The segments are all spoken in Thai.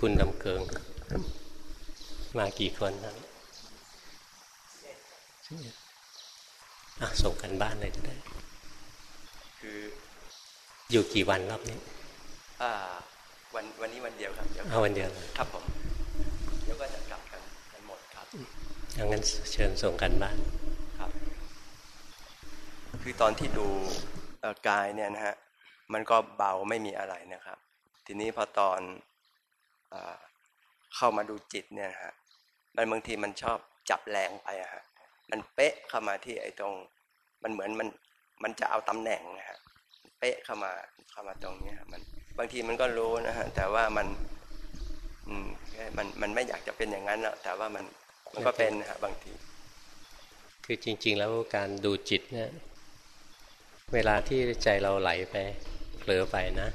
คุณดำเกิง มากี่คนนะส่งกันบ้านเลยก็ได้ คืออยู่กี่วันรอบนี้อ่าวันวันนี้วันเดียวครับดี๋ยวเอาวันเดียวครับผมเดี๋ยวก็จะกลับกันกันหมดครับเอางั้นเชิญส่งกันบ้านครับ คือตอนที่ดูเอ่อกายเนี่ยนะฮะมันก็เบาไม่มีอะไรนะครับ ทีนี้พอตอนอา เข้ามาดูจิตเนี่ยฮะมันบางทีมันชอบจับแรงไปอะฮะมันเป๊ะเข้ามาที่ไอ้ตรง มันเหมือนมันมันจะเอาตำแหน่งนะฮะเป๊ะเข้ามาเข้ามาตรงเนี้ยมันบางทีมันก็รู้นะฮะแต่ว่ามันอืมมันมันไม่อยากจะเป็นอย่างนั้นหรอกแต่ว่ามันมันก็เป็นนะฮะบางที คือจริง ๆ แล้วการดูจิตเนี่ยเวลาที่ใจเราไหลไปเผลอไปนะ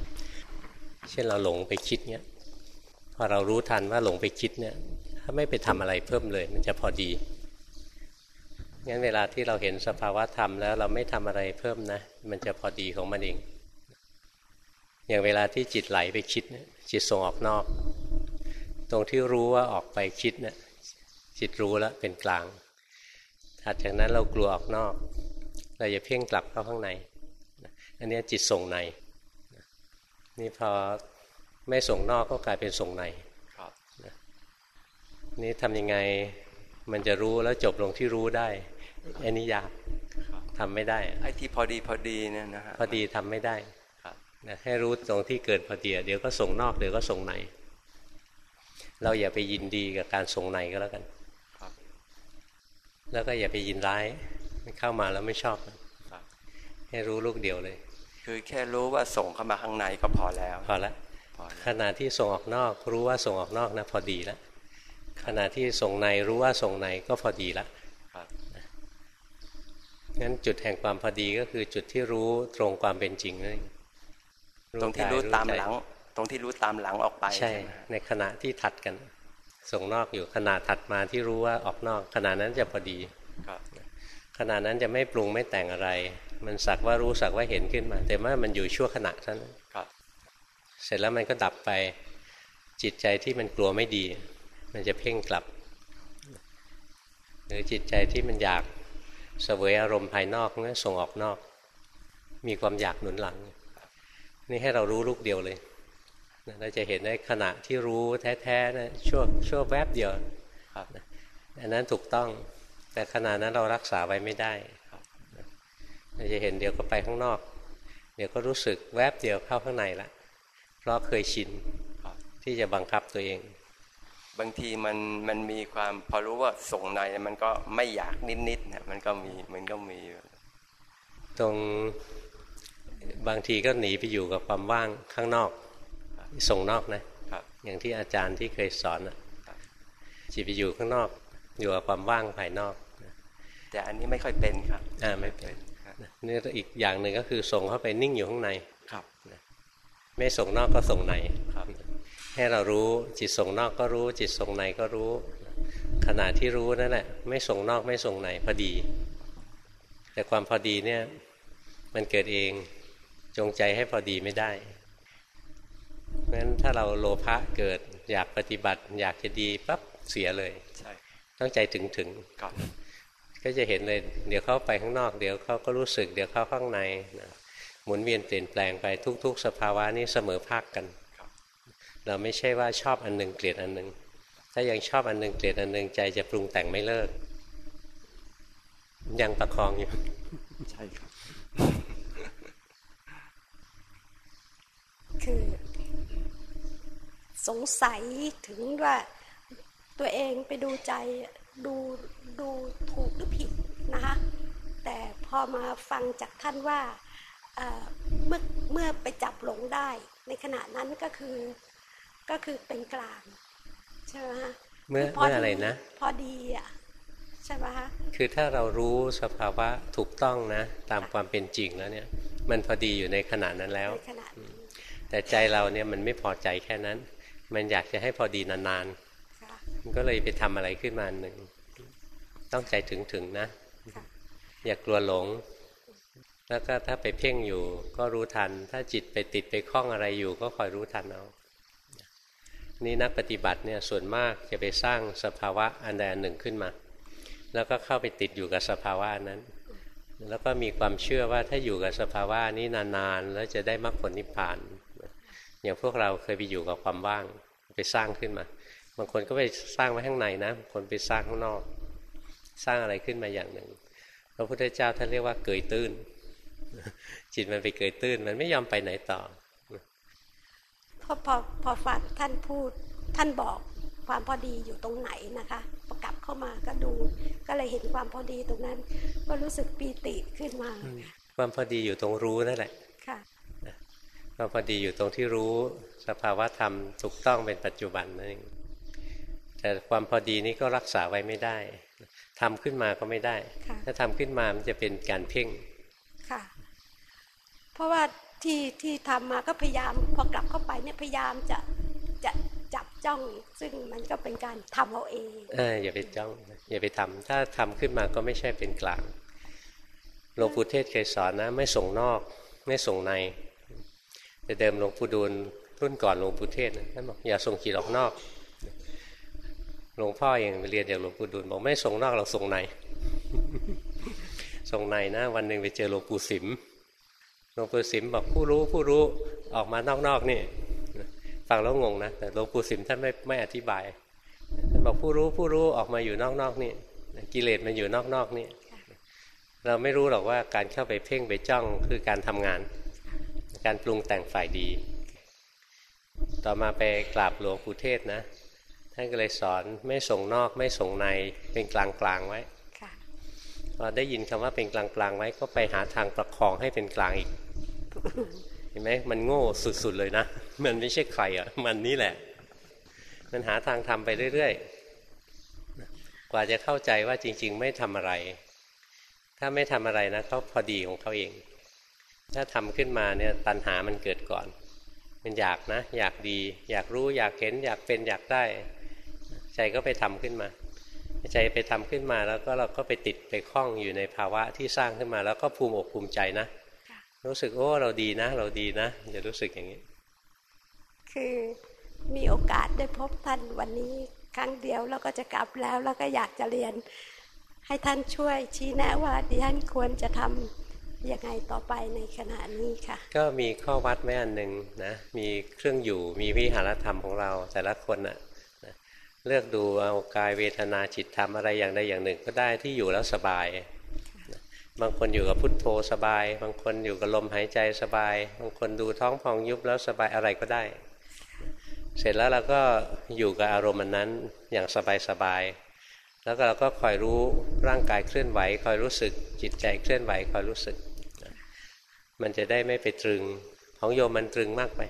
เช่นเราหลงไปคิดเนี่ย พอเรารู้ทันว่าหลงไปคิดเนี่ย ถ้าไม่ไปทำอะไรเพิ่มเลย มันจะพอดีงั้นเวลาที่เราเห็นสภาวะธรรมแล้วเราไม่ทำอะไรเพิ่มนะ มันจะพอดีของมันเอง อย่างเวลาที่จิตไหลไปคิดเนี่ยจิตส่งออกนอก ตรงที่รู้ว่าออกไปคิดเนี่ยจิตรู้แล้วเป็นกลาง ถัดจากนั้นเรากลัวออกนอก เราจะเพ่งกลับเข้าข้างใน อันนี้จิตส่งใน นี่พอ ไม่ส่งนอกก็กลายเป็นส่งในครับนี่ทำยังไงมันจะรู้แล้วจบลงที่รู้ได้อันนี้ยากทำไม่ได้ไอ้ที่พอดีพอดีเนี่ยนะฮะพอดีทำไม่ได้ครับนะให้รู้ตรงที่เกิดพอดีเดี๋ยวก็ส่งนอกเดี๋ยวก็ส่งในเราอย่าไปยินดีกับการส่งในก็แล้วกันครับแล้วก็อย่าไปยินร้ายเข้ามาแล้วไม่ชอบครับให้รู้ลูกเดียวเลย คือแค่รู้ว่าส่งเข้ามาข้างในก็พอแล้วพอละพอแล้ว ขณะที่ส่งออกนอก รู้ว่าส่งออกนอกนะพอดีแล้วขณะที่ส่งในรู้ว่าส่งในก็พอดีละครับงั้นจุดแห่งความพอดีก็คือจุดที่รู้ตรงความเป็นจริงนั่นเองตรงที่กยรู้ตามใจหลัง ตรงที่รู้ตามหลังออกไป ใช่ไหมในขณะที่ถัดกัน ส่งนอกอยู่ขณะถัดมาที่รู้ว่าออกนอก ขณะนั้นจะพอดีครับขณะนั้นจะไม่ปรุงไม่แต่งอะไร มันสักว่ารู้สักว่าเห็นขึ้นมา แต่ว่ามันอยู่ชั่วขณะเท่านั้นครับ เสร็จแล้วมันก็ดับไปจิตใจที่มันกลัวไม่ดี มันจะเพ่งกลับ หรือจิตใจที่มันอยากเสวยอารมณ์ภายนอกนั่นส่งออกนอก มีความอยากหนุนหลัง นี่ให้เรารู้ลูกเดียวเลยเราจะเห็นได้ขณะที่รู้แท้ๆนะชั่วชั่วแวบเดียวอันนั้นถูกต้อง แต่ขณะนั้นเรารักษาไว้ไม่ได้เราจะเห็นเดี๋ยวก็ไปข้างนอก เดี๋ยวก็รู้สึกแวบเดียวเข้าข้างในละ เพราะเคยชินครับที่จะบังคับตัวเอง บางทีมันมันมีความพอรู้ว่าส่งในมันก็ไม่อยากนิดๆนะมันก็มีมันก็มี ตรงบางทีก็หนีไปอยู่กับความว่างข้างนอก ส่งนอกนะครับอย่างที่อาจารย์ที่เคยสอนอะครับจิตไปอยู่ข้างนอก อยู่กับความว่างภายนอกแต่อันนี้ไม่ค่อยเป็นครับอ่าไม่เป็นครับนี่อีกอย่างหนึ่งก็คือส่งเข้าไปนิ่งอยู่ข้างในครับ ไม่ส่งนอกก็ส่งในครับ ให้เรารู้จิตส่งนอกก็รู้ จิตส่งในก็รู้ ขณะที่รู้นั่นแหละไม่ส่งนอกไม่ส่งในพอดี แต่ความพอดีเนี่ยมันเกิดเองจงใจให้พอดีไม่ได้เพราะฉะนั้นถ้าเราโลภะเกิดอยากปฏิบัติ อยากจะดีปั๊บเสียเลยใช่ต้องใจถึงถึงครับก็จะเห็นเลย เดี๋ยวเขาไปข้างนอก เดี๋ยวเขาก็รู้สึก เดี๋ยวเขาข้างในนะ หมุนเวียนเปลี่ยนแปลงไปทุก ๆ สภาวะนี้เสมอภาคกันครับเราไม่ใช่ว่าชอบอันหนึ่งเกลียดอันหนึ่งถ้ายังชอบอันหนึ่งเกลียดอันหนึ่งใจจะปรุงแต่งไม่เลิก ยังประคองอยู่ใช่ครับ คือ สงสัยถึงว่าตัวเองไปดูใจดูดูถูกหรือผิดนะคะแต่พอมาฟังจากท่านว่า เอ่อเมื่อเมื่อไปจับหลงได้ ในขณะนั้นก็คือก็คือเป็นกลางใช่ไหมฮะเมื่อคืพเมื่ออะไรนะ พอดีอะใช่ไหมฮะคือถ้าเรารู้สภาวะถูกต้องนะ ตามความเป็นจริงแล้วเนี่ย มันพอดีอยู่ในขณะนั้นแล้วในขณะนี้แต่ใจเราเนี่ยมันไม่พอใจแค่นั้น มันอยากจะให้พอดีนานค่ะๆมันก็เลยไปทำอะไรขึ้นมาหนึ่งต้องใจถึงถึงๆนะค่ะอย่ากกลัวหลง แล้วก็ถ้าไปเพ่งอยู่ก็รู้ทัน ถ้าจิตไปติดไปคล้องอะไรอยู่ ก็คอยรู้ทันเอานี่นักปฏิบัติเนี่ยส่วนมากจะไปสร้างสภาวะอันใดอันหนึ่งขึ้นมา แล้วก็เข้าไปติดอยู่กับสภาวะนั้น แล้วก็มีความเชื่อว่าถ้าอยู่กับสภาวะนี้นานๆ แล้วจะได้มรรคผลนิพพาน อย่างพวกเราเคยไปอยู่กับความว่างไปสร้างขึ้นมา บางคนก็ไปสร้างไว้ข้างในนะบางคนไปสร้างข้างนอก สร้างอะไรขึ้นมาอย่างหนึ่งพระพุทธเจ้าท่านเรียกว่าเกยตื้น จิตมันไปเกยตื้น มันไม่ยอมไปไหนต่อพอพอพอฟังท่านพูดท่านบอกความพอดีอยู่ตรงไหนนะคะ ประกลับเข้ามาก็ดู ก็เลยเห็นความพอดีตรงนั้น ก็รู้สึกปีติขึ้นมา ความพอดีอยู่ตรงรู้นั่นแหละค่ะความพอดีอยู่ตรงที่รู้สภาวะธรรมถูกต้องเป็นปัจจุบันนั่นเองแต่ความพอดีนี้ก็รักษาไว้ไม่ได้ทำขึ้นมาก็ไม่ได้ ถ้าทำขึ้นมามันจะเป็นการเพ่งค่ะ เพราะว่าที่ที่ทำมาก็พยายามพอกลับเข้าไปเนี่ยพยายามจะจะจับจ้องซึ่งมันก็เป็นการทำเอาเองเอออย่าไปจ้องอย่าไปทำถ้าทำขึ้นมาก็ไม่ใช่เป็นกลางหลวงปู่เทศเคยสอนนะ ไม่ส่งนอก ไม่ส่งใน แต่เดิมหลวงปู่ดูลรุ่นก่อนหลวงปู่เทศท่านบอกอย่าส่งจิตออกนอกหลวงพ่อเองไปเรียนจากหลวงปู่ดูลบอกไม่ส่งนอกเราส่งใน ส่งในนะ วันหนึ่งไปเจอหลวงปู่สิม หลวงปู่สิมบอกผู้รู้ผู้รู้ออกมานอกๆนี่ฟังแล้วงงนะแต่หลวงปู่สิมท่านไม่ไม่อธิบายท่านบอกผู้รู้ผู้รู้ออกมาอยู่นอกๆนี่กิเลสมันอยู่นอกๆนี่เราไม่รู้หรอกว่าการเข้าไปเพ่งไปจ้องคือการทำงาน การปรุงแต่งฝ่ายดี ต่อมาไปกราบหลวงปู่เทศนะ ท่านก็เลยสอนไม่ส่งนอกไม่ส่งในเป็นกลางๆไว้พอได้ยินคำว่าเป็นกลางๆไว้ก็ไปหาทางประคองให้เป็นกลางอีก เห็นไหมมันโง่สุดๆเลยนะ มันไม่ใช่ใครอะ มันนี่แหละ มันหาทางทำไปเรื่อยๆ กว่าจะเข้าใจว่าจริง ๆ ไม่ทำอะไร ถ้าไม่ทำอะไรนะเขาพอดีของเขาเอง ถ้าทำขึ้นมาเนี่ยตัณหามันเกิดก่อน มันอยากนะ อยากดี อยากรู้อยากเห็น อยากเป็นอยากได้ ใจก็ไปทำขึ้นมาใจไปทำขึ้นมาแล้วก็เราก็ไปติดไปคล้องอยู่ในภาวะที่สร้างขึ้นมา แล้วก็ภูมิอกภูมิใจนะ รู้สึกโอ้เราดีนะ เราดีนะจะรู้สึกอย่างนี้ คือมีโอกาสได้พบท่านวันนี้ครั้งเดียวแล้วก็จะกลับแล้ว แล้วก็อยากจะเรียน ให้ท่านช่วยชี้แนะว่าดิฉันควรจะทำยังไงต่อไปในขณะนี้ค่ะ ก็มีข้อวัดแม่อันหนึ่งนะมีเครื่องอยู่มีวิหารธรรมของเราแต่ละคนอะะเลือกดูเอากายเวทนาจิตธรรมอะไรอย่างใดอย่างหนึ่งก็ได้ที่อยู่แล้วสบาย บางคนอยู่กับพุทโธสบาย บางคนอยู่กับลมหายใจสบาย บางคนดูท้องพองยุบแล้วสบายอะไรก็ได้ เสร็จแล้วเราก็อยู่กับอารมณ์นั้นอย่างสบายสบายแล้วก็เราก็คอยรู้ร่างกายเคลื่อนไหว คอยรู้สึกจิตใจเคลื่อนไหวคอยรู้สึก มันจะได้ไม่ไปตรึงของโยมมันตรึงมากไป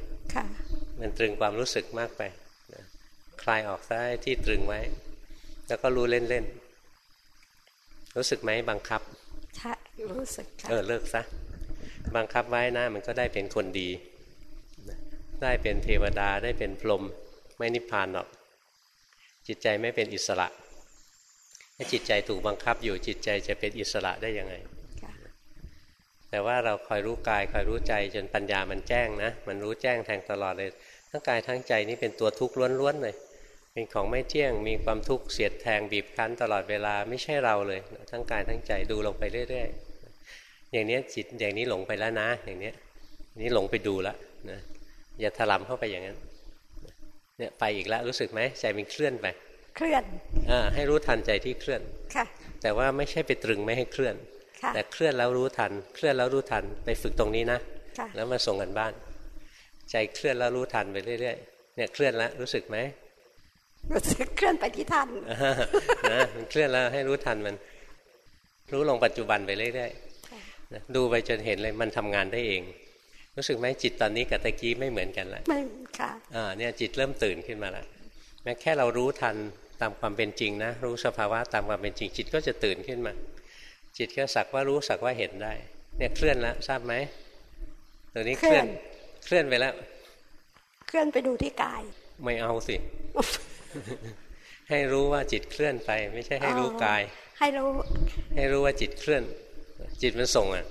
มันตรึงความรู้สึกมากไปคลายออกซะที่ตรึงไว้ แล้วก็รู้เล่นๆรู้สึกไหมบังคับใช่ รู้สึกเออเลิกซะบังคับไว้นะมันก็ได้เป็นคนดี ได้เป็นเทวดาได้เป็นพรหมไม่นิพพานหรอก จิตใจไม่เป็นอิสระถ้าจิตใจถูกบังคับอยู่จิตใจจะเป็นอิสระได้ยังไงแต่ว่าเราคอยรู้กายคอยรู้ใจจนปัญญามันแจ้งนะ มันรู้แจ้งแทงตลอดเลยทั้งกายทั้งใจนี่เป็นตัวทุกข์ล้วนๆเลย เป็นของไม่เที่ยงมีความทุกข์เสียดแทงบีบคั้นตลอดเวลาไม่ใช่เราเลย ทั้งกายทั้งใจดูลงไปเรื่อยๆอย่างนี้จิตอย่างนี้หลงไปแล้วนะ อย่างนี้นี้หลงไปดูแล้วนะอย่าถลำเข้าไปอย่างนั้นเนี่ยไปอีกแล้วรู้สึกไหมใจมันเคลื่อนไป เคลื่อนอ่าให้รู้ทันใจที่เคลื่อนค่ะ แต่ว่าไม่ใช่ไปตรึงไม่ให้เคลื่อนแต่เคลื่อนแล้วรู้ทัน เคลื่อนแล้วรู้ทันไปฝึกตรงนี้นะแล้วมาส่งกันบ้าน ใจเคลื่อนแล้วรู้ทันไปเรื่อยๆเนี่ยเคลื่อนแล้วรู้สึกไหม รู้สึกเคลื่อนไปที่ทันนะมันเคลื่อนแล้วให้รู้ทันมัน รู้ลงปัจจุบันไปเรื่อยๆดูไปจนเห็นเลยมันทำงานได้เอง รู้สึกไหมจิตตอนนี้กับตะกี้ไม่เหมือนกันแล้วไม่ค่ะอ่าเนี่ยจิตเริ่มตื่นขึ้นมาแล้วแม้แค่เรารู้ทันตามความเป็นจริงนะ รู้สภาวะตามความเป็นจริง จิตก็จะตื่นขึ้นมา จิตก็สักว่ารู้สักว่าเห็นได้ เนี่ยเคลื่อนแล้วทราบไหมตัวนี้เคลื่อนเคลื่อนไปแล้ว เคลื่อนไปดูที่กาย ไม่เอาสิ ให้รู้ว่าจิตเคลื่อนไป ไม่ใช่ให้รู้กาย ให้รู้ ให้รู้ว่าจิตเคลื่อน จิตมันส่งอะ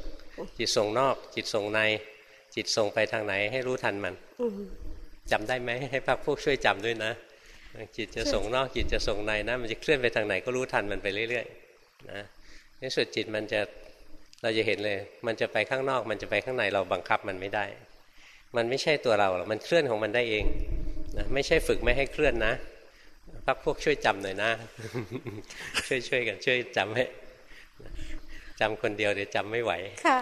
จิตส่งนอก จิตส่งใน จิตส่งไปทางไหน ให้รู้ทันมันจำได้ไหมให้พักพวกช่วยจำด้วยนะจิตจะส่งนอกจิตจะส่งในนะมันจะเคลื่อนไปทางไหนก็รู้ทันมันไปเรื่อยๆนะในสุดจิตมันจะเราจะเห็นเลย มันจะไปข้างนอก มันจะไปข้างในเราบังคับมันไม่ได้ มันไม่ใช่ตัวเราหรอกมันเคลื่อนของมันได้เองนะไม่ใช่ฝึกไม่ให้เคลื่อนนะ พักพวกช่วยจำหน่อยนะ ช่วยช่วยกัน ช่วยจำให้จำคนเดียวเดี๋ยวจำไม่ไหว ค่ะ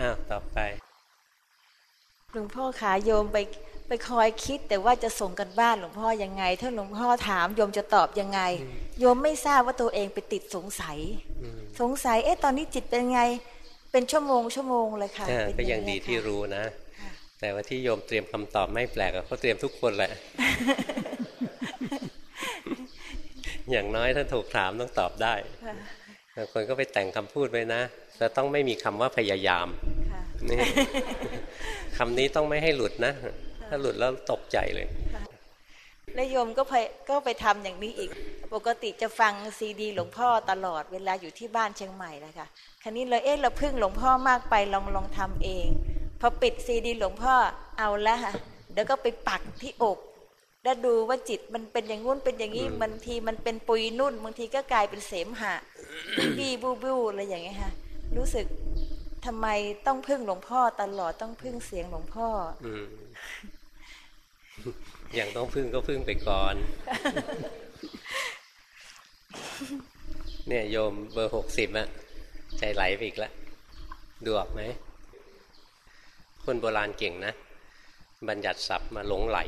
อ้าวต่อไปหลวงพ่อขาโยมไปไปคอยคิดแต่ว่าจะส่งกันบ้านหลวงพ่อยังไง ถ้าหลวงพ่อถามโยมจะตอบยังไง โยมไม่ทราบว่าตัวเองไปติดสงสัย สงสัย เอ๊ะตอนนี้จิตเป็นไง เป็นชั่วโมงชั่วโมงเลยค่ะ ก็ยังดีที่รู้นะ แต่ว่าที่โยมเตรียมคำตอบไม่แปลกเขาเตรียมทุกคนแหละ อย่างน้อยถ้าถูกถามต้องตอบได้บางคนก็ไปแต่งคำพูดไว้นะแต่ต้องไม่มีคำว่าพยายามนี่คำนี้ต้องไม่ให้หลุดนะ ถ้าหลุดแล้วตกใจเลยและโยมก็ไปก็ไปทำอย่างนี้อีก ปกติจะฟังซีดี หลวงพ่อตลอดเวลาอยู่ที่บ้านเชียงใหม่นะคะครั้นี้เลยเอ๊ะเราพึ่งหลวงพ่อมากไปลองลองทำเอง พอปิดซีดีหลวงพ่อเอาละค่ะเดี๋ยวก็ไปปักที่อก แล้วดูว่าจิตมันเป็นอย่างงู้นเป็นอย่างนี้บางทีมันเป็นปุยนุ่นบางทีก็กลายเป็นเสมหะบี้บูบูอะไรอย่างเงี้ยค่ะรู้สึกทำไมต้องพึ่งหลวงพ่อตลอดต้องพึ่งเสียงหลวงพ่ออืมอย่างต้องพึ่งก็พึ่งไปก่อน เนี่ยโยมเบอร์หกสิบอะใจไหลไปอีกแล้วดูออกไหม คนโบราณเก่งนะ บัญญัติศัพท์มาหลงไหล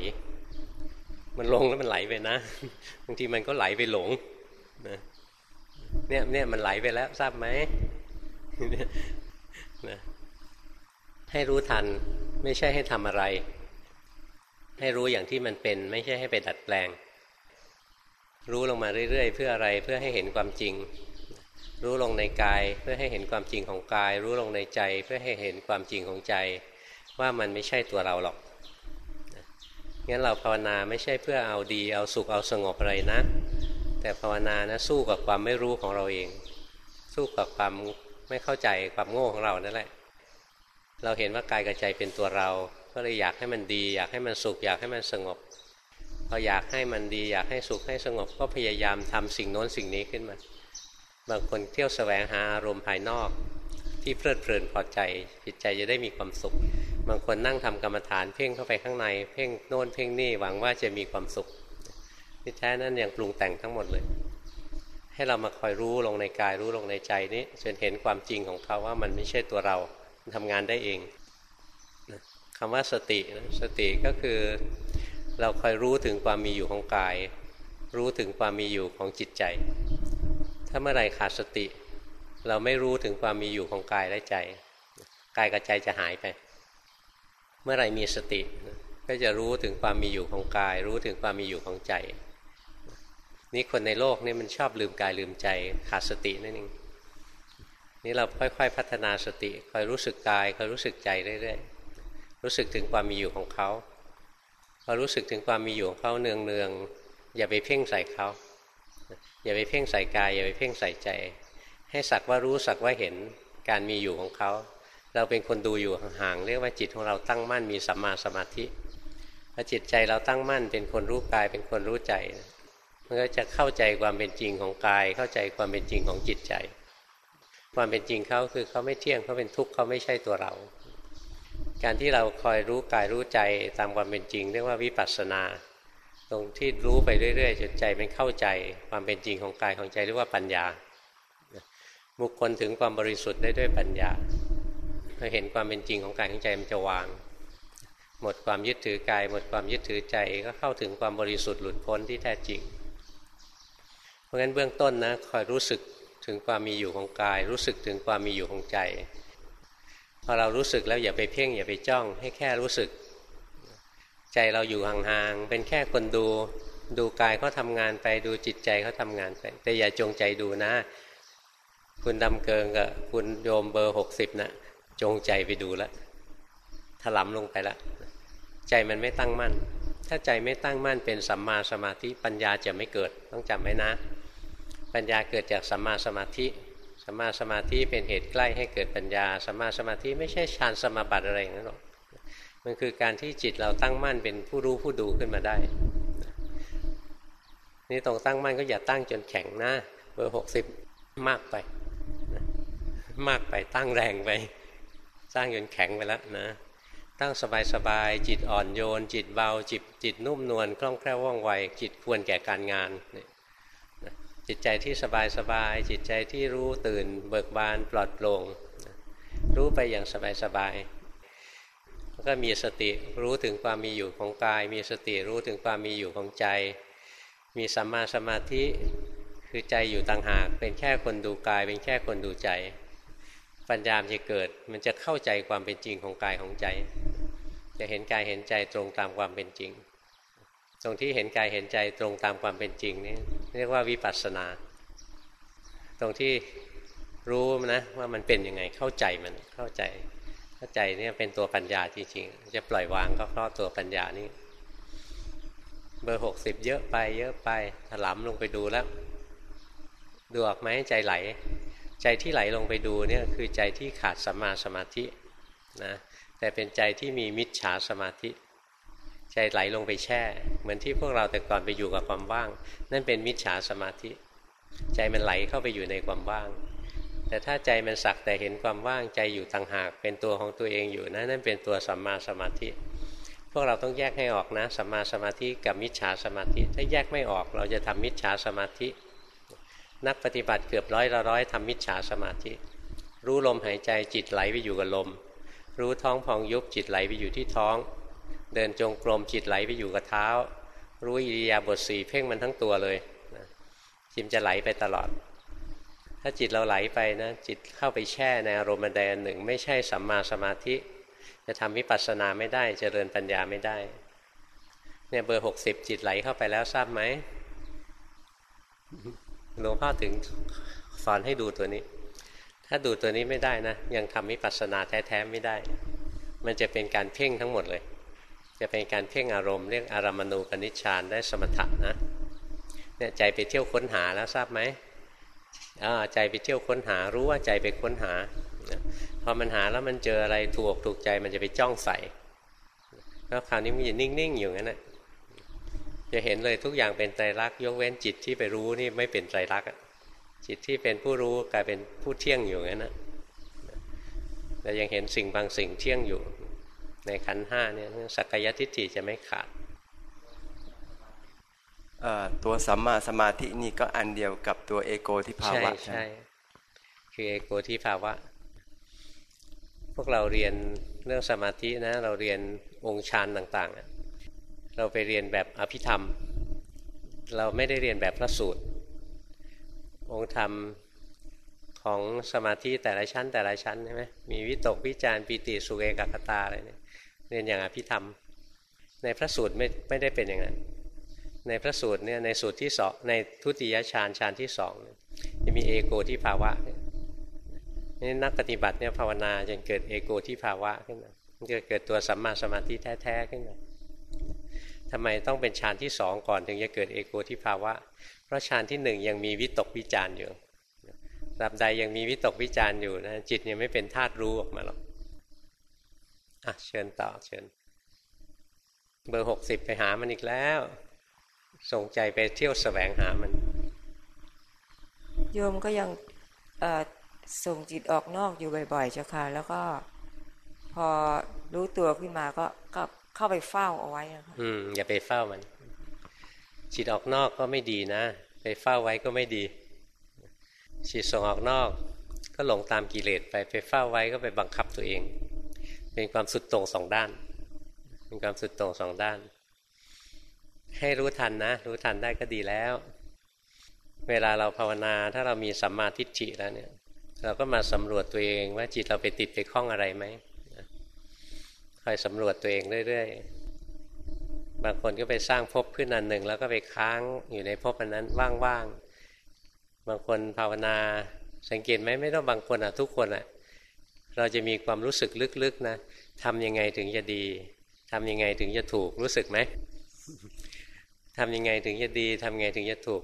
มันลงแล้วมันไหลไปนะบางทีมันก็ไหลไปหลงนะเนี่ยเนี่ยมันไหลไปแล้วทราบไหมนะให้รู้ทันไม่ใช่ให้ทำอะไร ให้รู้อย่างที่มันเป็น ไม่ใช่ให้ไปดัดแปลง รู้ลงมาเรื่อยๆ เพื่ออะไรเพื่อให้เห็นความจริง รู้ลงในกายเพื่อให้เห็นความจริงของกาย รู้ลงในใจเพื่อให้เห็นความจริงของใจ ว่ามันไม่ใช่ตัวเราหรอกงั้นเราภาวนาไม่ใช่เพื่อเอาดี เอาสุขเอาสงบอะไรนะ แต่ภาวนานะสู้กับความไม่รู้ของเราเอง สู้กับความไม่เข้าใจความโง่ของเรานั่นแหละ เราเห็นว่ากายกับใจเป็นตัวเรา ก็เลยอยากให้มันดี อยากให้มันสุขอยากให้มันสงบพออยากให้มันดี อยากให้สุขให้สงบก็พยายามทำสิ่งโน้นสิ่งนี้ขึ้นมา บางคนเที่ยวสแสวงหาอารมณ์ภายนอก ที่เพลิดเพลินพอใจจิตใจจะได้มีความสุข บางคนนั่งทำกรรมฐานเพ่งเข้าไปข้างใน เพ่งโน้นเพ่งนี่หวังว่าจะมีความสุขที่แท้นั้นยังปรุงแต่งทั้งหมดเลย ให้เรามาคอยรู้ลงในกายรู้ลงในใจนี้จนเห็นความจริงของเขาว่ามันไม่ใช่ตัวเราทำงานได้เองคำว่าสติสติก็คือเราคอยรู้ถึงความมีอยู่ของกาย รู้ถึงความมีอยู่ของจิตใจ ถ้าเมื่อไรขาดสติ เราไม่รู้ถึงความมีอยู่ของกายและใจ กายกับใจจะหายไป เมื่อไรมีสติ ก็จะรู้ถึงความมีอยู่ของกาย รู้ถึงความมีอยู่ของใจ นี่คนในโลกนี่มันชอบลืมกายลืมใจขาดสตินั่นเองนี่เราค่อย ๆ พัฒนาสติคอยรู้สึกกายคอยรู้สึกใจเรื่อยๆรู้สึกถึงความมีอยู่ของเขาพอรู้สึกถึงความมีอยู่ของเขาเนืองๆอย่าไปเพ่งใส่เขาอย่าไปเพ่งใส่กาย อย่าไปเพ่งใส่ใจ ให้สักว่ารู้สักว่าเห็นการมีอยู่ของเขา เราเป็นคนดูอยู่ห่างๆเรียกว่าจิตของเราตั้งมั่นมีสัมมาสมาธิพอจิตใจเราตั้งมั่นเป็นคนรู้กายเป็นคนรู้ใจมันก็จะเข้าใจความเป็นจริงของกาย เข้าใจความเป็นจริงของจิตใจ ความเป็นจริงเขาคือเขาไม่เที่ยงเขาเป็นทุกข์เขาไม่ใช่ตัวเรา การที่เราคอยรู้กายรู้ใจตามความเป็นจริง เรียกว่าวิปัสสนา ตรงที่รู้ไปเรื่อยๆจนใจเป็นเข้าใจความเป็นจริงของกายของใจเรียกว่าปัญญาบุคคลถึงความบริสุทธิ์ได้ด้วยปัญญา พอเห็นความเป็นจริงของกายของใจมันจะวาง หมดความยึดถือกาย หมดความยึดถือใจก็เข้าถึงความบริสุทธิ์หลุดพ้นที่แท้จริง เพราะงั้นเบื้องต้นนะคอยรู้สึกถึงความมีอยู่ของกาย รู้สึกถึงความมีอยู่ของใจพอเรารู้สึกแล้วอย่าไปเพ่งอย่าไปจ้องให้แค่รู้สึก ใจเราอยู่ห่างๆเป็นแค่คนดูดูกายเขาทางานไปดูจิตใจเขาทางานไป แต่อย่าจงใจดูนะ คุณดำเกิงกับคุณโยมเบอร์หกสิบนะ จงใจไปดูแล้วถลำลงไปแล้วใจมันไม่ตั้งมั่น ถ้าใจไม่ตั้งมั่นเป็นสัมมาสมาธิปัญญาจะไม่เกิด ต้องจำไว้นะ ปัญญาเกิดจากสัมมาสมาธิสัมมาสมาธิเป็นเหตุใกล้ให้เกิดปัญญาสัมมาสมาธิไม่ใช่ฌานสมาบัติอะไรอย่างนั้นหรอกมันคือการที่จิตเราตั้งมั่นเป็นผู้รู้ผู้ดูขึ้นมาได้นี่ตรงตั้งมั่นก็อย่าตั้งจนแข็งนะเบอร์หกสิบมากไป มากไปตั้งแรงไป สร้างจนแข็งไปแล้วนะตั้งสบายๆจิตอ่อนโยน จิตเบาจิตจิตนุ่มนวลคล่องแคล่วว่องไวจิตควรแก่การงานจิตใจที่สบายๆจิตใจที่รู้ตื่น เบิกบานปลอดโปร่งรู้ไปอย่างสบายๆแล้วก็มีสติรู้ถึงความมีอยู่ของกาย มีสติรู้ถึงความมีอยู่ของใจ มีสัมมาสมาธิคือใจอยู่ต่างหาก เป็นแค่คนดูกาย เป็นแค่คนดูใจ ปัญญามจะเกิด มันจะเข้าใจความเป็นจริงของกายของใจ จะเห็นกายเห็นใจตรงตามความเป็นจริง ตรงที่เห็นกายเห็นใจตรงตามความเป็นจริงนี่เรียกว่าวิปัสสนา ตรงที่รู้นะว่ามันเป็นยังไงเข้าใจมันเข้าใจ เข้าใจนี่เป็นตัวปัญญาจริงๆจะปล่อยวางก็เพราะตัวปัญญานี่เบอร์หกสิบเยอะไป เยอะไปถลำลงไปดูแล้ว ดูออกไหมใจไหล ใจที่ไหลลงไปดูเนี่ยคือใจที่ขาดสัมมาสมาธินะแต่เป็นใจที่มีมิจฉาสมาธิ ใจไหลลงไปแช่ เหมือนที่พวกเราแต่ก่อนไปอยู่กับความว่าง นั่นเป็นมิจฉาสมาธิ ใจมันไหลเข้าไปอยู่ในความว่าง แต่ถ้าใจมันสักแต่เห็นความว่างใจอยู่ต่างหาก เป็นตัวของตัวเองอยู่นะนั่นเป็นตัวสัมมาสมาธิ พวกเราต้องแยกให้ออกนะสัมมาสมาธิกับมิจฉาสมาธิ ถ้าแยกไม่ออกเราจะทำมิจฉาสมาธิ นักปฏิบัติเกือบร้อยละร้อยทำมิจฉาสมาธิ รู้ลมหายใจจิตไหลไปอยู่กับลม รู้ท้องพองยุบจิตไหลไปอยู่ที่ท้อง เดินจงกรมจิตไหลไปอยู่กับเท้า รู้อิริยาบถสี่เพ่งมันทั้งตัวเลยจิมจะไหลไปตลอด ถ้าจิตเราไหลไปนะจิตเข้าไปแช่ในอารมณ์ใดอันหนึ่ง ไม่ใช่สัมมาสมาธิ จะทำวิปัสสนาไม่ได้จเจริญปัญญาไม่ได้เนี่ยเบอร์หกสิบจิตไหลเข้าไปแล้วทราบไหม หลวงพ่อถึงสอนให้ดูตัวนี้ ถ้าดูตัวนี้ไม่ได้นะ ยังทำวิปัสสนาแท้ๆไม่ได้ มันจะเป็นการเพ่งทั้งหมดเลย จะเป็นการเพ่งอารมณ์เรียกอารามณูปนิชฌานได้สมถะนะเนี่ยใจไปเที่ยวค้นหาแล้วทราบไหมใจไปเที่ยวค้นหารู้ว่าใจไปค้นหาพอมันหาแล้วมันเจออะไรถูกถูกใจมันจะไปจ้องใส่แล้วคราวนี้มันจะนิ่งๆอยู่งั้นแหละ จะเห็นเลยทุกอย่างเป็นไตรลักษณ์ยกเว้นจิตที่ไปรู้นี่ไม่เป็นไตรลักษณ์จิตที่เป็นผู้รู้กลายเป็นผู้เที่ยงอยู่งั้นนะแต่ยังเห็นสิ่งบางสิ่งเที่ยงอยู่ ในขันห้าเนี่ยสักยทิฏฐิจะไม่ขาดตัวสัมมาสมาธินี่ก็อันเดียวกับตัวเอโกที่ภาวะใช่ใช่คือเอโกที่ภาวะ พวกเราเรียนเรื่องสมาธินะ เราเรียนองค์ฌานต่างๆ เราไปเรียนแบบอภิธรรม เราไม่ได้เรียนแบบพระสูตร องค์ธรรมของสมาธิแต่ละชั้น แต่ละชั้นใช่ไหมมีวิตกวิจารปิติสุเอกกตาอะไรเนี่ยเรียนอย่างอภิธรรม ในพระสูตรไม่ไม่ได้เป็นอย่างนั้น ในพระสูตรเนี่ยในสูตรที่สองในทุติยฌานฌานที่สองจะมีเอโกที่ภาวะนี่นักปฏิบัติเนี่ยภาวนาจนเกิดเอโกที่ภาวะขึ้นมาจะเกิดตัวสัมมาสมาธิแท้ๆขึ้นมา ทำไมต้องเป็นฌานที่สองก่อนถึงจะเกิดเอโกทิภาวะ เพราะฌานที่หนึ่งยังมีวิตกวิจารอยู่รับใดยังมีวิตกวิจารอยู่นะจิตยังไม่เป็นธาตุรู้ออกมาหรอกอะเชิญต่อเชิญ เบอร์หกสิบไปหามันอีกแล้ว ส่งใจไปเที่ยวแสวงหามัน โยมก็ยังส่งจิตออกนอกอยู่บ่อยๆเจ้าค่ะแล้วก็พอรู้ตัวขึ้นมาก็ก็ เข้าไปเฝ้าเอาไว้อืมอย่าไปเฝ้ามัน จิตออกนอกก็ไม่ดีนะ ไปเฝ้าไว้ก็ไม่ดี จิตส่งออกนอก ก็หลงตามกิเลสไปไปเฝ้าไว้ก็ไปบังคับตัวเอง เป็นความสุดตรงสองด้าน เป็นความสุดตรงสองด้าน ให้รู้ทันนะ รู้ทันได้ก็ดีแล้ว เวลาเราภาวนาถ้าเรามีสัมมาทิฏฐิแล้วเนี่ย เราก็มาสำรวจตัวเองว่าจิตเราไปติดไปคล้องอะไรไหม คอยสำรวจตัวเองเรื่อยๆ บางคนก็ไปสร้างภพขึ้นอันหนึ่ง แล้วก็ไปค้างอยู่ในภพอันนั้นว่างๆ บางคนภาวนาสังเกตไหมไม่ต้องบางคนอะทุกคนอะเราจะมีความรู้สึกลึกๆนะทำยังไงถึงจะดีทำยังไงถึงจะถูกรู้สึกไหมทำยังไงถึงจะดีทำยังไงถึงจะถูก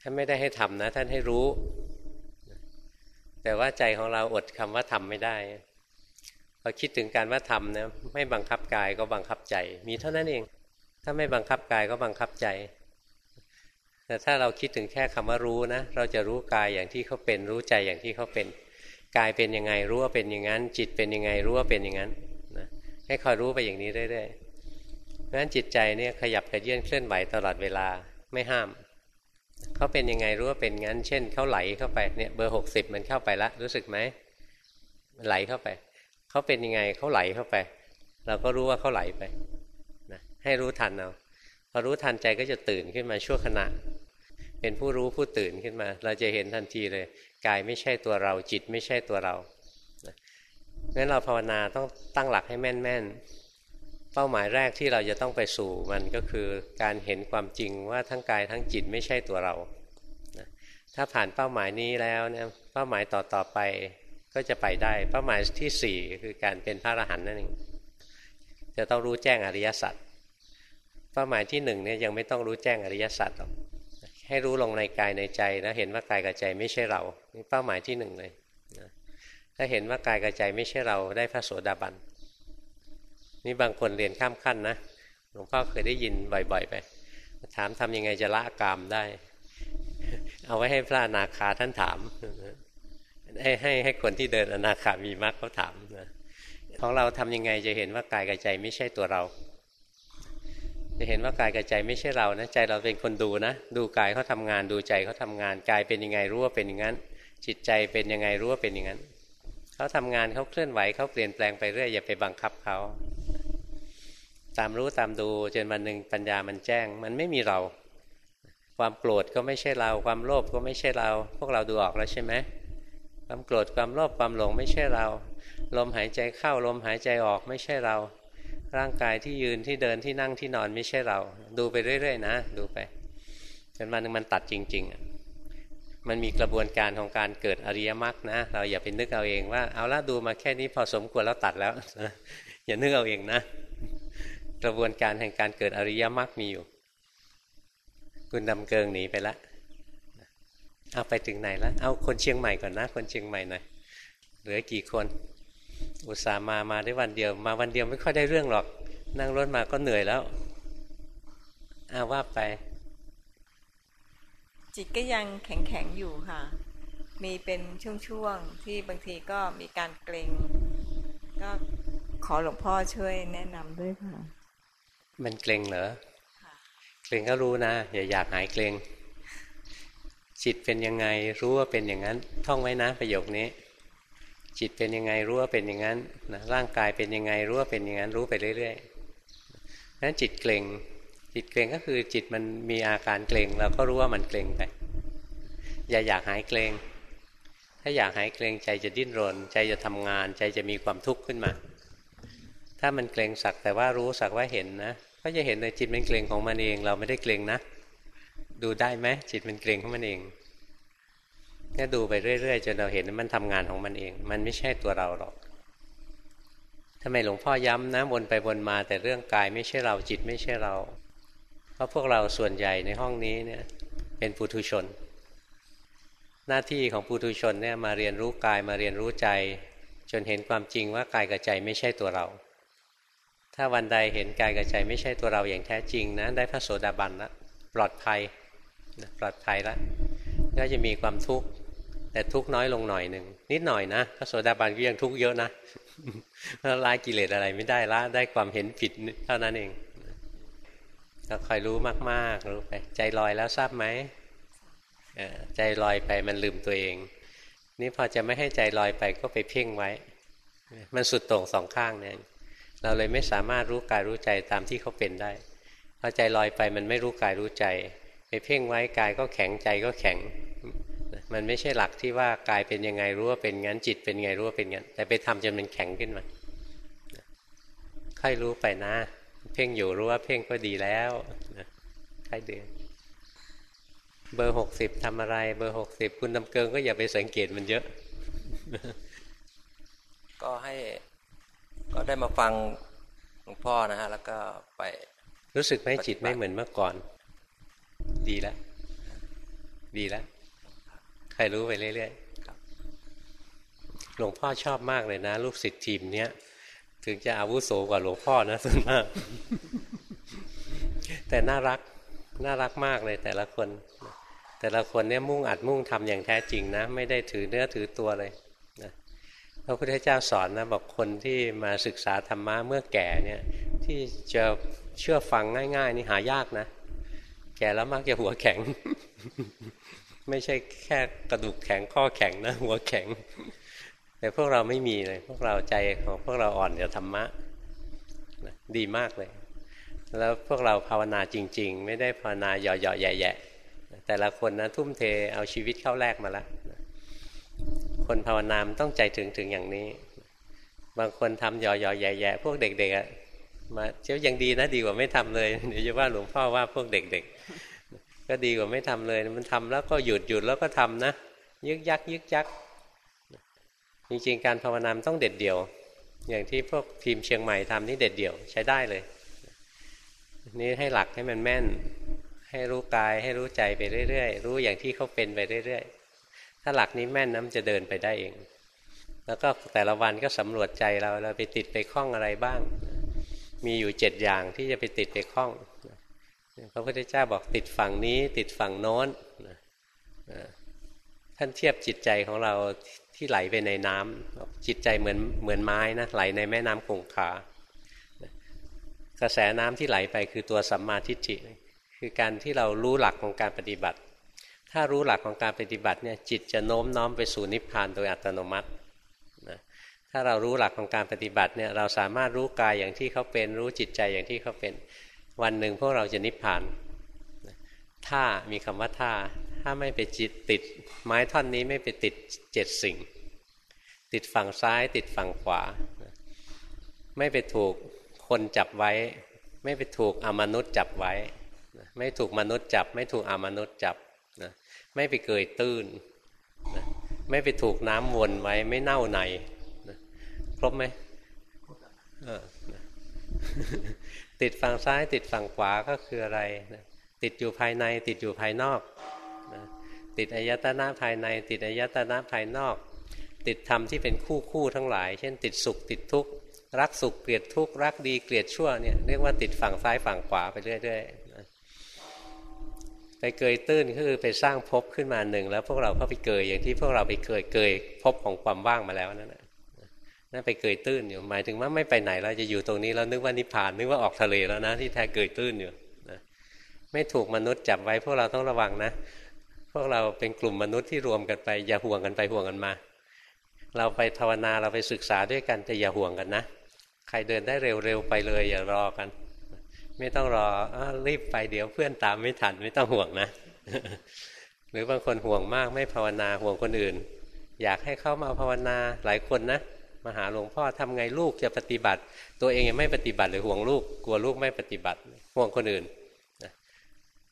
ท่านไม่ได้ให้ทำนะ ท่านให้รู้ แต่ว่าใจของเราอดคำว่าทำไม่ได้ พอคิดถึงการว่าทำนะไม่บังคับกายก็บังคับใจ มีเท่านั้นเอง ถ้าไม่บังคับกายก็บังคับใจ แต่ถ้าเราคิดถึงแค่คำว่ารู้นะ เราจะรู้กายอย่างที่เขาเป็น รู้ใจอย่างที่เขาเป็น กายเป็นยังไงรู้ว่าเป็นอย่างนั้น จิตเป็นยังไงรู้ว่าเป็นอย่างนั้นนะให้คอยรู้ไปอย่างนี้เรื่อยๆเพราะฉะนั้นจิตใจเนี่ยขยับกระเยื่อนเคลื่อนไหวตลอดเวลาไม่ห้าม เขาเป็นยังไงรู้ว่าเป็นงั้น เช่นเขาไหลเข้าไปเนี่ยเบอร์หกสิบมันเข้าไปละรู้สึกไหมไหลเข้าไป เขาเป็นยังไงเขาไหลเข้าไป เราก็รู้ว่าเขาไหลไปนะให้รู้ทันเอาพอรู้ทันใจก็จะตื่นขึ้นมาชั่วขณะ เป็นผู้รู้ผู้ตื่นขึ้นมา เราจะเห็นทันทีเลยกายไม่ใช่ตัวเราจิตไม่ใช่ตัวเรางั้นเราภาวนาต้องตั้งหลักให้แม่นๆ เป้าหมายแรกที่เราจะต้องไปสู่มันก็คือการเห็นความจริงว่าทั้งกายทั้งจิตไม่ใช่ตัวเรา ถ้าผ่านเป้าหมายนี้แล้วเนี่ยเป้าหมายต่อๆไป ก็จะไปได้เป้าหมายที่สี่คือการเป็นพระอรหันต์นั่นเองจะต้องรู้แจ้งอริยสัจเป้าหมายที่หนึ่งเนี่ยยังไม่ต้องรู้แจ้งอริยสัจหรอกให้รู้ลงในกายในใจแล้วเห็นว่ากายกับใจไม่ใช่เรานี่เป้าหมายที่หนึ่งเลยถ้าเห็นว่ากายกับใจไม่ใช่เราได้พระโสดาบันนี่บางคนเรียนข้ามขั้นนะหลวงพ่อเคยได้ยินบ่อย ๆ ไป ถามทำยังไงจะละกามได้ เอาไว้ให้พระนาคาท่านถาม ให้ให้ให้คนที่เดินอนาคามีมรรคเขาถามนะของเราทำยังไงจะเห็นว่ากายกับใจไม่ใช่ตัวเรา จะเห็นว่ากายกับใจไม่ใช่เรานะใจเราเป็นคนดูนะ ดูกายเขาทางานดูใจเขาทางานกายเป็นยังไงรู้ว่าเป็นอย่างนั้น จิตใจเป็นยังไงรู้ว่าเป็นอย่างนั้นเขาทำงานเขาเคลื่อนไหวเขาเปลี่ยนแปลงไปเรื่อยอย่าไปบังคับเขาตามรู้ตามดูจนวันหนึ่งปัญญามันแจ้ง มันไม่มีเรา ความโกรธก็ไม่ใช่เรา ความโลภก็ไม่ใช่เรา พวกเราดูออกแล้วใช่ไหม ความโกรธความโลภความหลงไม่ใช่เรา ลมหายใจเข้าลมหายใจออกไม่ใช่เรา ร่างกายที่ยืนที่เดินที่นั่งที่นอนไม่ใช่เรา ดูไปเรื่อยๆนะ ดูไปจนวันหนึ่งมันตัดจริง ๆ มันมีกระบวนการของการเกิดอริยมรรคนะ เราอย่าไปนึกเอาเองว่าเอาละดูมาแค่นี้พอสมควรแล้วตัดแล้วอย่านึกเอาเองนะ กระบวนการแห่งการเกิดอริยมรรคมีอยู่ คุณดำเกิงหนีไปแล้ว เอาไปถึงไหนแล้ว เอาคนเชียงใหม่ก่อนนะ คนเชียงใหม่หน่อยเหลือกี่คน อุตส่าห์มามาได้วันเดียว มาวันเดียวไม่ค่อยได้เรื่องหรอก นั่งรถมาก็เหนื่อยแล้วอาว่าไป จิตก็ยังแข็งแข็งอยู่ค่ะ มีเป็นช่วงๆที่บางทีก็มีการเกรงก็ขอหลวงพ่อช่วยแนะนำด้วยค่ะ มันเกรงเหรอเกรงก็รู้นะ อย่าอยากหายเกรง จิตเป็นยังไงรู้ว่าเป็นอย่างนั้น ท่องไว้นะประโยคนี้ จิตเป็นยังไงรู้ว่าเป็นอย่างนั้นนะร่างกายเป็นยังไงรู้ว่าเป็นอย่างนั้นรู้ไปเรื่อยๆนั้นจิตเกร็งจิตเกร็งก็คือจิตมันมีอาการเกร็งเราก็รู้ว่ามันเกร็งไป อย่าอยากหายเกร็งถ้าอยากหายเกร็งใจจะดิ้นรน ใจจะทำงาน ใจจะมีความทุกข์ขึ้นมา ถ้ามันเกร็งสักแต่ว่ารู้สักว่าเห็นนะก็จะเห็นในจิตมันเกร็งของมันเอง เราไม่ได้เกร็งนะ ดูได้ไหมจิตมันเกรงของมันเองแค่ยดูไปเรื่อยๆจนเราเห็นมันทำงานของมันเอง มันไม่ใช่ตัวเราหรอกทำไมหลวงพ่อย้ำนะวนไปวนมา แต่เรื่องกายไม่ใช่เราจิตไม่ใช่เรา เพราะพวกเราส่วนใหญ่ในห้องนี้เนี่ย เป็นปุถุชน หน้าที่ของปุถุชนเนี่ยมาเรียนรู้กายมาเรียนรู้ใจ จนเห็นความจริงว่ากายกับใจไม่ใช่ตัวเรา ถ้าวันใดเห็นกายกับใจไม่ใช่ตัวเราอย่างแท้จริงนะได้พระโสดาบันแล้วปลอดภัย ปลอดภัยแล้วก็จะมีความทุกข์แต่ทุกข์น้อยลงหน่อยหนึ่งนิดหน่อยนะพระโสดาบันก็ยังทุกข์เยอะนะละกิเลสอะไรไม่ได้ละได้ความเห็นผิดเท่านั้นเองเราคอยรู้มากๆรู้ไปใจลอยแล้วทราบไหมใจลอยไปมันลืมตัวเอง นี่พอจะไม่ให้ใจลอยไปก็ไปเพ่งไว้ มันสุดโต่งสองข้างเนี่ยเราเลยไม่สามารถรู้กายรู้ใจตามที่เขาเป็นได้พอใจลอยไปมันไม่รู้กายรู้ใจ ไปเพ่งไว้กายก็แข็งใจก็แข็ง มันไม่ใช่หลักที่ว่ากายเป็นยังไงรู้ว่าเป็นงั้นจิตเป็นไงรู้ว่าเป็นงั้น แต่ไปทำจนมันแข็งขึ้นมาค่อยรู้ไปนะ เพ่งอยู่รู้ว่าเพ่งก็ดีแล้วค่อยเดือนเบอร์หกสิบทำอะไร เบอร์หกสิบคุณนำเกิงก็อย่าไปสังเกตมันเยอะ ก็ให้ก็ได้มาฟังหลวงพ่อนะฮะ แล้วก็ไป รู้สึกไหมจิตไม่เหมือนเมื่อก่อน ดีแล้วดีแล้วใครรู้ไปเรื่อยๆหลวงพ่อชอบมากเลยนะ ลูกศิษย์ทีมเนี้ยถึงจะอาวุโสกว่าหลวงพ่อนะส่วนมาก แต่น่ารักน่ารักมากเลยแต่ละคน แต่ละคนเนี่ยมุ่งอัดมุ่งทำอย่างแท้จริงนะ ไม่ได้ถือเนื้อถือตัวเลยนะพระพุทธเจ้าสอนนะบอกคนที่มาศึกษาธรรมะเมื่อแก่เนี่ย ที่จะเชื่อฟังง่าย ๆ นี่หายากนะ แก่แล้วมักจะหัวแข็ง ไม่ใช่แค่กระดูกแข็งข้อแข็งนะ หัวแข็ง แต่พวกเราไม่มีเลย พวกเราใจของพวกเราอ่อนกับธรรมะดีมากเลย แล้วพวกเราภาวนาจริง ๆ ไม่ได้ภาวนาหย่อๆแย่ๆแต่ละคนนะทุ่มเทเอาชีวิตเข้าแลกมาแล้วคนภาวนามต้องใจถึงถึงอย่างนี้ บางคนทำหย่อๆแย่ๆพวกเด็กๆ มาเจ้ายังดีนะดีกว่าไม่ทำเลยเดี๋ยวจะว่าหลวงพ่อว่าพวกเด็กๆ ก็ดีกว่าไม่ทำเลย มันทำแล้วก็หยุดหยุดแล้วก็ทำนะยึกยักยึกยัก จริงๆ การภาวนามต้องเด็ดเดี่ยว อย่างที่พวกทีมเชียงใหม่ทำนี่เด็ดเดี่ยวใช้ได้เลยนี่ให้หลักให้มันแม่น ให้รู้กายให้รู้ใจไปเรื่อยๆ รู้อย่างที่เขาเป็นไปเรื่อยๆ ถ้าหลักนี้แม่นน้ำจะเดินไปได้เอง แล้วก็แต่ละวันก็สำรวจใจเราเราไปติดไปคล้องอะไรบ้าง มีอยู่เจ็ดอย่างที่จะไปติดไปคล้องพระพุทธเจ้าบอกติดฝั่งนี้ติดฝั่งโน้นท่านเทียบจิตใจของเราที่ไหลไปในน้ำจิตใจเหมือนเหมือนไม้นะไหลในแม่น้ำคงคากระแสน้ำที่ไหลไปคือตัวสัมมาทิฏฐิคือการที่เรารู้หลักของการปฏิบัติ ถ้ารู้หลักของการปฏิบัติเนี่ยจิตจะโน้มน้อมไปสู่นิพพานโดยอัตโนมัติ ถ้าเรารู้หลักของการปฏิบัติเนี่ยเราสามารถรู้กายอย่างที่เขาเป็นรู้จิตใจอย่างที่เขาเป็น วันหนึ่งพวกเราจะนิพพานถ้ามีคำว่าถ้าถ้าไม่ไปจิตติด ไม้ท่อนนี้ไม่ไปติดเจ็ดสิ่ง ติดฝั่งซ้าย ติดฝั่งขวา ไม่ไปถูกคนจับไว้ ไม่ไปถูกอมนุษย์จับไว้ ไม่ถูกมนุษย์จับ ไม่ถูกอมนุษย์จับไม่ไปเกยตื้น ไม่ไปถูกน้ำวนไว้ไม่เน่าในน ครบไหมติดฝั่งซ้าย ติดฝั่งขวาก็คืออะไร ติดอยู่ภายใน ติดอยู่ภายนอกติดอายตนะภายใน ติดอายตนะภายนอก ติดธรรมที่เป็นคู่คู่ทั้งหลาย เช่น ติดสุขติดทุกข์รักสุขเกลียดทุกข์รักดีเกลียดชั่วเนี่ยเรียกว่าติดฝั่งซ้ายฝั่งขวาไปเรื่อยๆไปเกยตื้นก็คือไปสร้างภพขึ้นมาหนึ่งแล้วพวกเราก็ไปเกยอย่างที่พวกเราไปเกยเกยภพของความว่างมาแล้วนั่นแหละ นั่นไปเกยตื้นอยู่ หมายถึงว่าไม่ไปไหนเราจะอยู่ตรงนี้แล้วนึกว่านิพพานนึกว่าออกทะเลแล้วนะที่แท้เกยตื้นอยู่นะไม่ถูกมนุษย์จับไว้พวกเราต้องระวังนะ พวกเราเป็นกลุ่มมนุษย์ที่รวมกันไปอย่าห่วงกันไปห่วงกันมา เราไปภาวนาเราไปศึกษาด้วยกันแต่อย่าห่วงกันนะ ใครเดินได้เร็วๆไปเลยอย่ารอกัน ไม่ต้องรออรีบไปเดี๋ยวเพื่อนตามไม่ทันไม่ต้องห่วงนะ หรือบางคนห่วงมากไม่ภาวนาห่วงคนอื่น อยากให้เข้ามาภาวนาหลายคนนะ มาหาหลวงพ่อทำไงลูกจะปฏิบัติ ตัวเองยังไม่ปฏิบัติเลยห่วงลูก กลัวลูกไม่ปฏิบัติ ห่วงคนอื่น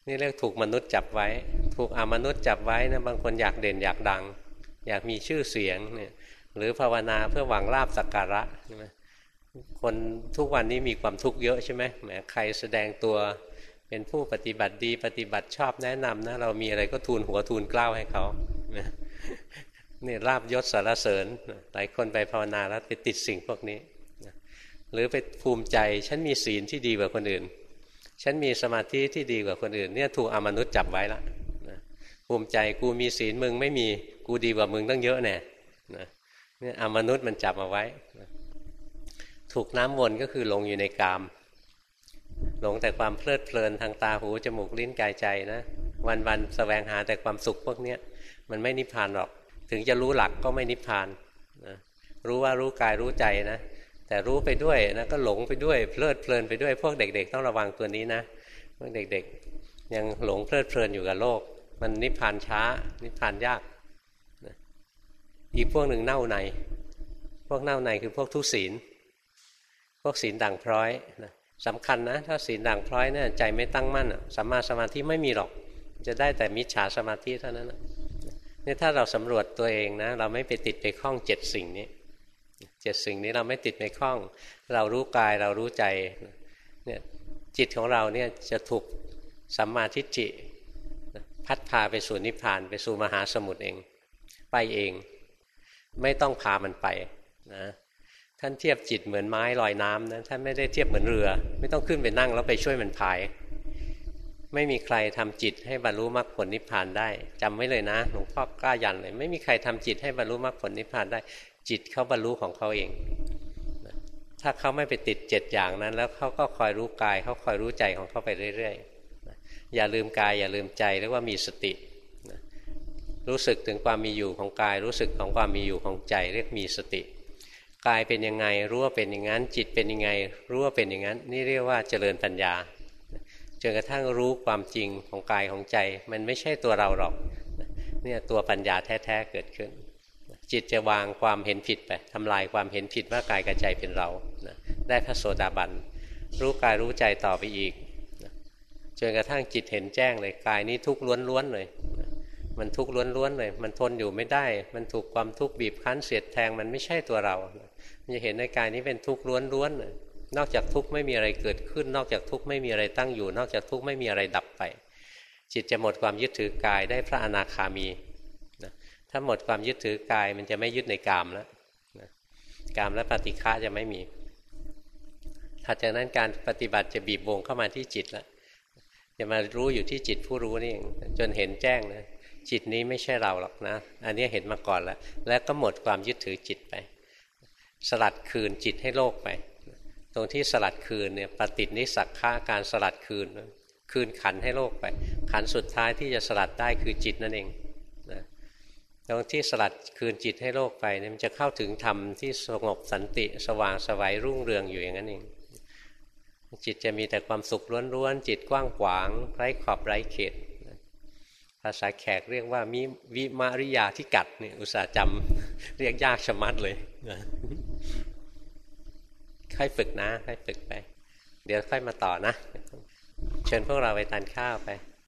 นี่เรียกถูกมนุษย์จับไว้ ถูกอมนุษย์จับไว้นะบางคนอยากเด่นอยากดัง อยากมีชื่อเสียงเนี่ยหรือภาวนาเพื่อหวังลาบสักการะใช่ไหมคนทุกวันนี้มีความทุกข์เยอะใช่ไหมแหมใครแสดงตัวเป็นผู้ปฏิบัติดีปฏิบัติชอบแนะนำนะเรามีอะไรก็ทูลหัวทูลกล้าวให้เขา นี่ยราบยศสารเสริญหลายคนไปภาวนาแล้วไปติดสิ่งพวกนี้ หรือไปภูมิใจฉันมีศีลที่ดีกว่าคนอื่น ฉันมีสมาธิที่ดีกว่าคนอื่น เนี่ยถูกอมนุษย์จับไว้ละภูมิใจกูมีศีลมึงไม่มีกูดีกว่ามึงตั้งเยอะแน่เนี่ยอมนุษย์มันจับมาไว้ ถูกน้ำวนก็คือหลงอยู่ในกามหลงแต่ความเพลิดเพลินทางตาหูจมูกลิ้นกายใจนะ วันวันสแสวงหาแต่ความสุขพวกเนี้ยมันไม่นิพพานหรอก ถึงจะรู้หลักก็ไม่นิพพานนะรู้ว่ารู้กายรู้ใจนะ แต่รู้ไปด้วยนะก็หลงไปด้วยเพลิดเพลินไปด้วยพวกเด็ก ๆ ต้องระวังตัวนี้นะพวกเด็กๆ ยังหลงเพลิดเพลินอยู่กับโลก มันนิพพานช้า นิพพานยากนะอีกพวกหนึ่งเน่าใน พวกเน่าในคือพวกทุศีล พวกศีลด่างพร้อยนะสำคัญนะถ้าศีลด่างพร้อยเนี่ยใจไม่ตั้งมั่นสัมมาสมาธิไม่มีหรอก จะได้แต่มิจฉาสมาธิเท่านั้นนี่ ถ้าเราสำรวจตัวเองนะ เราไม่ไปติดไปคล้องเจ็ดสิ่งนี้เจ็ดสิ่งนี้เราไม่ติดไปคล้อง เรารู้กายเรารู้ใจเนี่ยจิตของเราเนี่ยจะถูกสัมมาทิฏฐิพัดพาไปสู่นิพพาน ไปสู่มหาสมุทรเอง ไปเอง ไม่ต้องพามันไปนะท่านเทียบจิตเหมือนไม้ลอยน้ำนะท่านไม่ได้เทียบเหมือนเรือ ไม่ต้องขึ้นไปนั่งแล้วไปช่วยมันพาย ไม่มีใครทำจิตให้บรรลุมรรคผลนิพพานได้จำไว้เลยนะหลวงพ่อกล้ายันเลย ไม่มีใครทำจิตให้บรรลุมรรคผลนิพพานได้ จิตเขาบรรลุของเขาเอง ถ้าเขาไม่ไปติดเจ็ดอย่างนั้น แล้วเขาก็คอยรู้กายเขาคอยรู้ใจของเขาไปเรื่อยๆอย่าลืมกายอย่าลืมใจเรียกว่ามีสติรู้สึกถึงความมีอยู่ของกาย รู้สึกของความมีอยู่ของใจ เรียกมีสติกายเป็นยังไงรู้ว่าเป็นอย่างนั้น จิตเป็นยังไงรู้ว่าเป็นอย่างนั้น นี่เรียกว่าเจริญปัญญา จนกระทั่งรู้ความจริงของกายของใจ มันไม่ใช่ตัวเราหรอกเนี่ยตัวปัญญาแท้ๆเกิดขึ้น จิตจะวางความเห็นผิดไปทำลายความเห็นผิดว่ากายกับใจเป็นเราได้พระโสดาบันรู้กายรู้ใจต่อไปอีกจนกระทั่งจิตเห็นแจ้งเลยกายนี้ทุกข์ล้วนๆเลยมันทุกข์ล้วนๆเลย มันทนอยู่ไม่ได้ มันถูกความทุกข์บีบคั้นเสียดแทง มันไม่ใช่ตัวเรา มันจะเห็นในกายนี้เป็นทุกข์ล้วนๆ นอกจากทุกข์ไม่มีอะไรเกิดขึ้น นอกจากทุกข์ไม่มีอะไรตั้งอยู่ นอกจากทุกข์ไม่มีอะไรดับไป จิตจะหมดความยึดถือกายได้พระอนาคามีนะถ้าหมดความยึดถือกายมันจะไม่ยึดในกามแล้วนะกามและปฏิฆะจะไม่มีถัดจากนั้นการปฏิบัติจะบีบวงเข้ามาที่จิตแล้วจะมารู้อยู่ที่จิตผู้รู้นี่เองจนเห็นแจ้งนะจิตนี้ไม่ใช่เราหรอกนะ อันนี้เห็นมาก่อนแล้ว แล้วก็หมดความยึดถือจิตไป สลัดคืนจิตให้โลกไป ตรงที่สลัดคืนเนี่ยปฏินิสักฆาการสลัดคืน คืนขันให้โลกไป ขันสุดท้ายที่จะสลัดได้คือจิตนั่นเองนะตรงที่สลัดคืนจิตให้โลกไปเนี่ยมันจะเข้าถึงธรรมที่สงบสันติสว่างสวัยรุ่งเรืองอยู่อย่างนั้นเอง จิตจะมีแต่ความสุขล้วนๆจิตกว้างขวางไร้ขอบไร้เขตภาษาแขกเรียกว่ามิวิมาริยาที่กัดเนี่ยอุตสาหจำเรียกยากชะมัดเลย ค่อยฝึกนะค่อยฝึกไป เดี๋ยวค่อยมาต่อนะ เชิญพวกเราไปทานข้าวไป